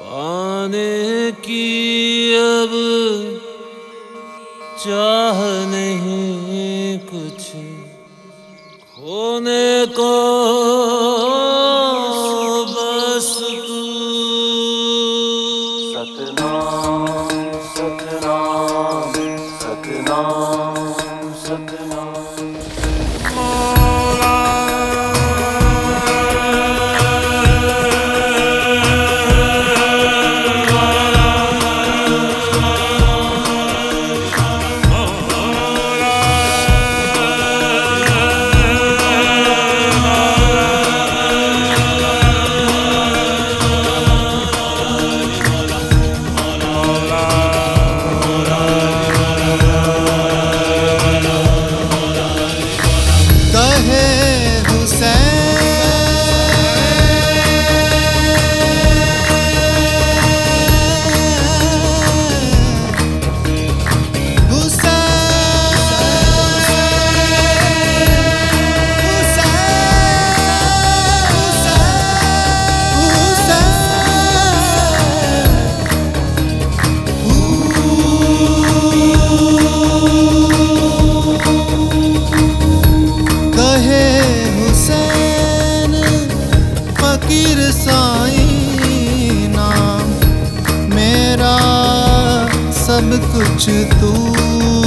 पाने की अब चाह नहीं कुछ खोने को ਸਭ ਕੁਝ ਤੂੰ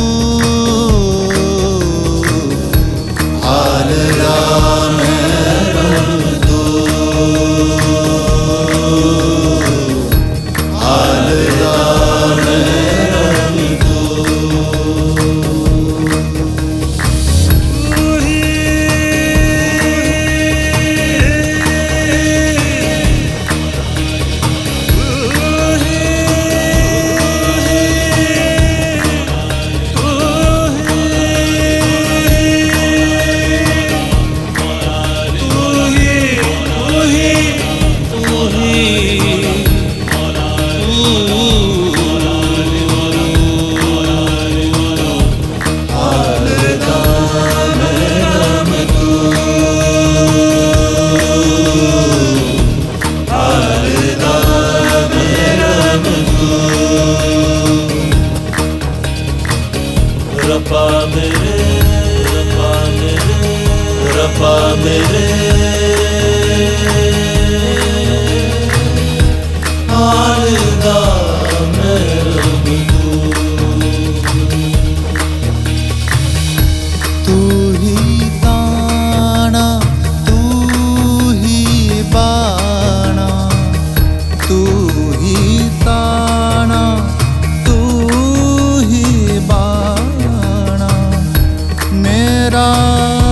राम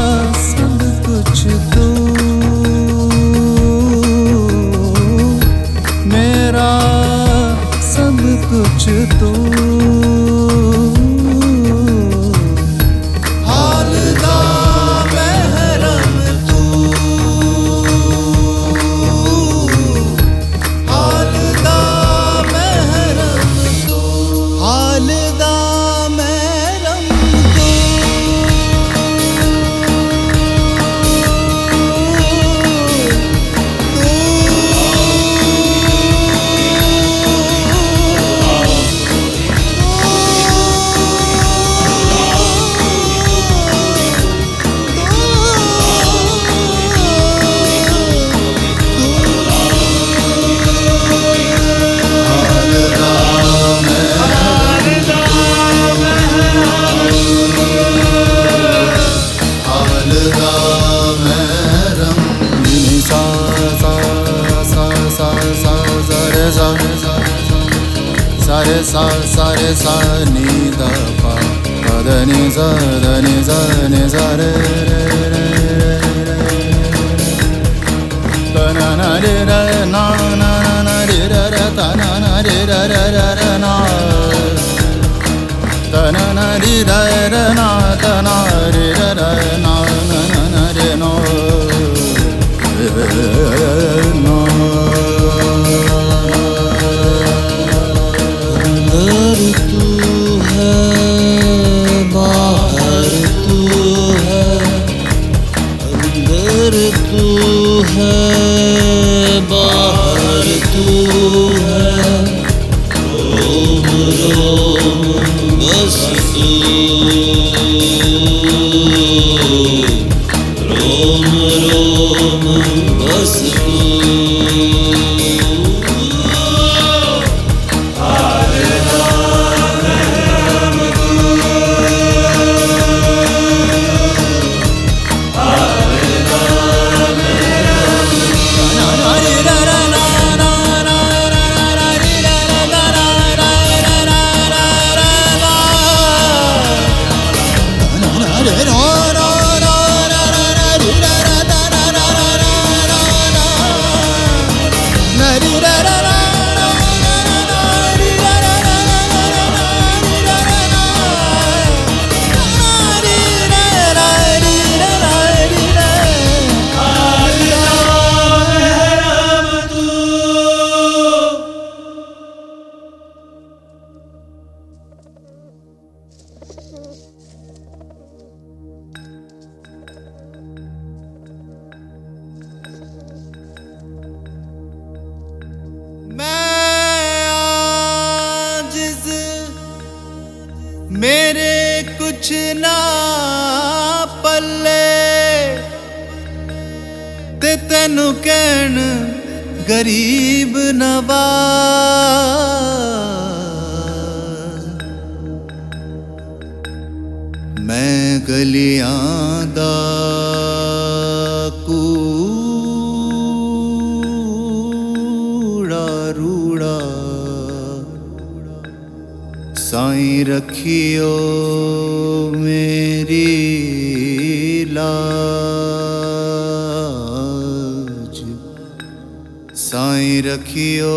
सरसा सरसा निदपा पदनि सदनि रे सा तन नीर तननरि तननरि ना nasıl ਮੇਰੇ ਕੁਛ ਨਾ ਪੱਲੇ ਤੇ ਤੈਨੂੰ ਕਹਿਣ ਗਰੀਬ ਨਵਾਜ਼। ਮੈਂ ਗਲੀਆਂ ਦਾ ਸਾਈਂ ਰੱਖਿਓ ਮੇਰੀ ਲਾਜ। ਸਾਈਂ ਰੱਖਿਓ